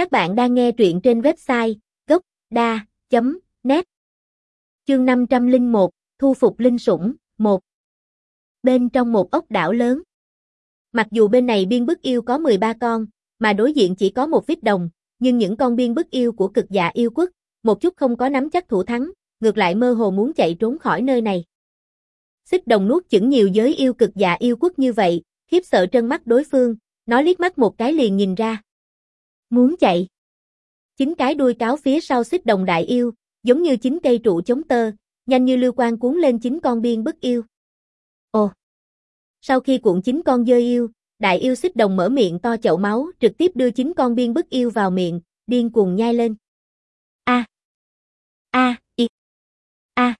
Các bạn đang nghe truyện trên website gốc.da.net Chương 501, Thu phục linh sủng, 1 Bên trong một ốc đảo lớn Mặc dù bên này biên bức yêu có 13 con, mà đối diện chỉ có một vít đồng, nhưng những con biên bức yêu của cực dạ yêu quốc, một chút không có nắm chắc thủ thắng, ngược lại mơ hồ muốn chạy trốn khỏi nơi này. Xích đồng nuốt chửng nhiều giới yêu cực dạ yêu quốc như vậy, khiếp sợ trân mắt đối phương, nó liếc mắt một cái liền nhìn ra. Muốn chạy. Chính cái đuôi cáo phía sau xích đồng đại yêu, giống như chính cây trụ chống tơ, nhanh như lưu quan cuốn lên chính con biên bức yêu. Ồ! Sau khi cuộn chính con dơi yêu, đại yêu xích đồng mở miệng to chậu máu, trực tiếp đưa chính con biên bức yêu vào miệng, điên cuồng nhai lên. A! A! I! A!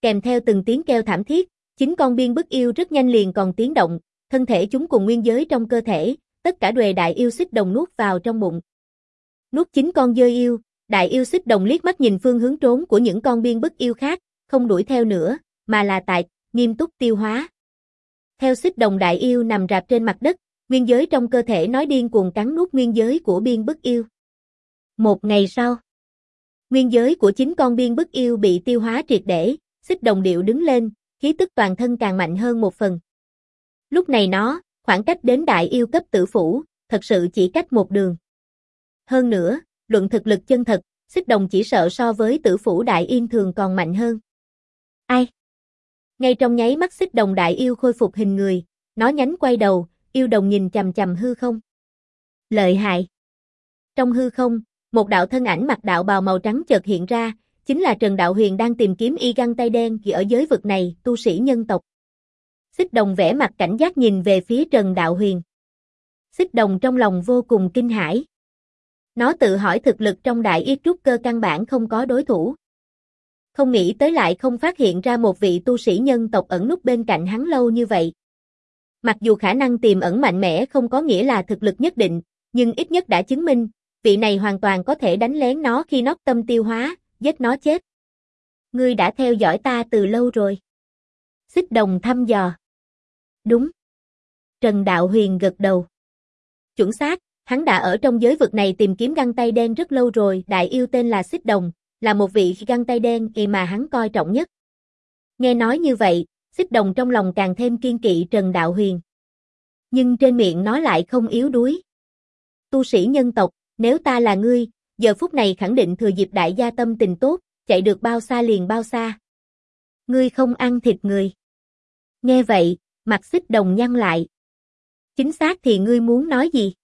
Kèm theo từng tiếng kêu thảm thiết, chính con biên bức yêu rất nhanh liền còn tiếng động, thân thể chúng cùng nguyên giới trong cơ thể, tất cả đuề đại yêu xích đồng nuốt vào trong bụng. Nuốt chính con dơi yêu, đại yêu xích đồng liếc mắt nhìn phương hướng trốn của những con biên bức yêu khác, không đuổi theo nữa, mà là tại, nghiêm túc tiêu hóa. Theo xích đồng đại yêu nằm rạp trên mặt đất, nguyên giới trong cơ thể nói điên cuồng cắn nuốt nguyên giới của biên bức yêu. Một ngày sau, nguyên giới của chính con biên bức yêu bị tiêu hóa triệt để, xích đồng điệu đứng lên, khí tức toàn thân càng mạnh hơn một phần. Lúc này nó, khoảng cách đến đại yêu cấp tử phủ, thật sự chỉ cách một đường. Hơn nữa, luận thực lực chân thật, xích đồng chỉ sợ so với tử phủ đại yên thường còn mạnh hơn. Ai? Ngay trong nháy mắt xích đồng đại yêu khôi phục hình người, nó nhánh quay đầu, yêu đồng nhìn chầm chầm hư không. Lợi hại. Trong hư không, một đạo thân ảnh mặc đạo bào màu trắng chợt hiện ra, chính là Trần Đạo Huyền đang tìm kiếm y găng tay đen ở giới vực này, tu sĩ nhân tộc. Xích đồng vẽ mặt cảnh giác nhìn về phía Trần Đạo Huyền. Xích đồng trong lòng vô cùng kinh hãi. Nó tự hỏi thực lực trong đại yết trúc cơ căn bản không có đối thủ. Không nghĩ tới lại không phát hiện ra một vị tu sĩ nhân tộc ẩn nút bên cạnh hắn lâu như vậy. Mặc dù khả năng tiềm ẩn mạnh mẽ không có nghĩa là thực lực nhất định, nhưng ít nhất đã chứng minh, vị này hoàn toàn có thể đánh lén nó khi nó tâm tiêu hóa, giết nó chết. Ngươi đã theo dõi ta từ lâu rồi. Xích đồng thăm dò. Đúng. Trần Đạo Huyền gật đầu. Chuẩn xác, hắn đã ở trong giới vực này tìm kiếm găng tay đen rất lâu rồi, đại yêu tên là Xích Đồng, là một vị găng tay đen kỳ mà hắn coi trọng nhất. Nghe nói như vậy, Xích Đồng trong lòng càng thêm kiên kỵ Trần Đạo Huyền. Nhưng trên miệng nó lại không yếu đuối. Tu sĩ nhân tộc, nếu ta là ngươi, giờ phút này khẳng định thừa dịp đại gia tâm tình tốt, chạy được bao xa liền bao xa. Ngươi không ăn thịt người. Nghe vậy, mặt xích đồng nhăn lại. Chính xác thì ngươi muốn nói gì?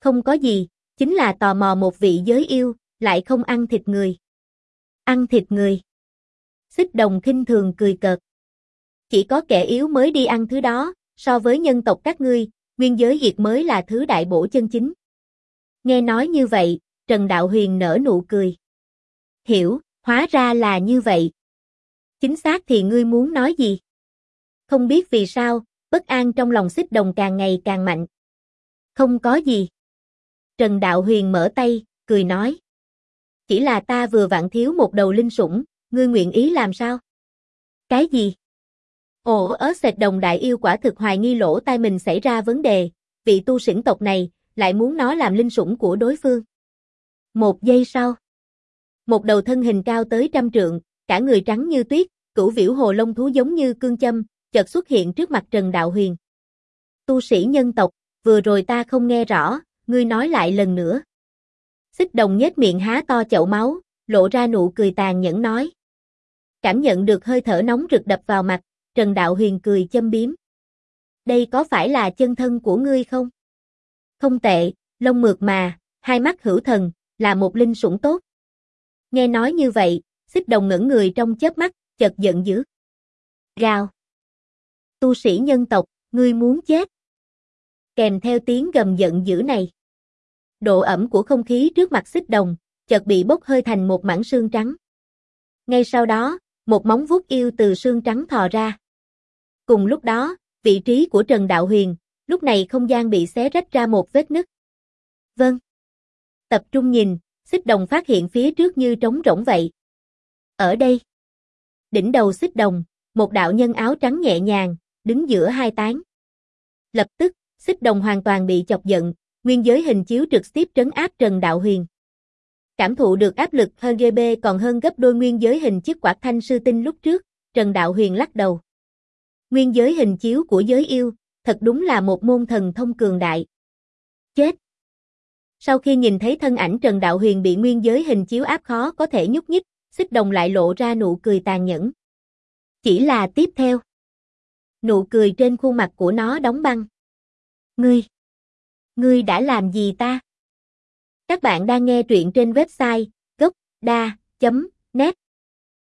Không có gì, chính là tò mò một vị giới yêu, lại không ăn thịt người. Ăn thịt người. Xích đồng khinh thường cười cợt. Chỉ có kẻ yếu mới đi ăn thứ đó, so với nhân tộc các ngươi, nguyên giới diệt mới là thứ đại bổ chân chính. Nghe nói như vậy, Trần Đạo Huyền nở nụ cười. Hiểu, hóa ra là như vậy. Chính xác thì ngươi muốn nói gì? Không biết vì sao, bất an trong lòng xích đồng càng ngày càng mạnh. Không có gì. Trần Đạo Huyền mở tay, cười nói. Chỉ là ta vừa vặn thiếu một đầu linh sủng, ngươi nguyện ý làm sao? Cái gì? Ồ ớ sệt đồng đại yêu quả thực hoài nghi lỗ tai mình xảy ra vấn đề, vị tu sĩ tộc này, lại muốn nó làm linh sủng của đối phương. Một giây sau, một đầu thân hình cao tới trăm trượng, cả người trắng như tuyết, cửu viễu hồ lông thú giống như cương châm, chợt xuất hiện trước mặt Trần Đạo Huyền. Tu sĩ nhân tộc, vừa rồi ta không nghe rõ, ngươi nói lại lần nữa. Xích đồng nhếch miệng há to chậu máu, lộ ra nụ cười tàn nhẫn nói. Cảm nhận được hơi thở nóng rực đập vào mặt, Trần Đạo Huyền cười châm biếm. Đây có phải là chân thân của ngươi không? Không tệ, lông mượt mà, hai mắt hữu thần, là một linh sủng tốt. Nghe nói như vậy, xích đồng ngẩn người trong chớp mắt, chợt giận dữ. Gào. Tu sĩ nhân tộc, ngươi muốn chết. Kèm theo tiếng gầm giận dữ này. Độ ẩm của không khí trước mặt xích đồng, chợt bị bốc hơi thành một mảng xương trắng. Ngay sau đó, một móng vuốt yêu từ xương trắng thò ra. Cùng lúc đó, vị trí của Trần Đạo Huyền, lúc này không gian bị xé rách ra một vết nứt. Vâng. Tập trung nhìn, xích đồng phát hiện phía trước như trống rỗng vậy. Ở đây, đỉnh đầu xích đồng, một đạo nhân áo trắng nhẹ nhàng, đứng giữa hai tán. Lập tức, xích đồng hoàn toàn bị chọc giận, nguyên giới hình chiếu trực tiếp trấn áp Trần Đạo Huyền. Cảm thụ được áp lực hơn GB còn hơn gấp đôi nguyên giới hình chiếc quạt thanh sư tinh lúc trước, Trần Đạo Huyền lắc đầu. Nguyên giới hình chiếu của giới yêu, thật đúng là một môn thần thông cường đại. Chết! Sau khi nhìn thấy thân ảnh Trần Đạo Huyền bị nguyên giới hình chiếu áp khó có thể nhúc nhích, xích đồng lại lộ ra nụ cười tàn nhẫn. Chỉ là tiếp theo. Nụ cười trên khuôn mặt của nó đóng băng. Ngươi! Ngươi đã làm gì ta? Các bạn đang nghe truyện trên website gocda.net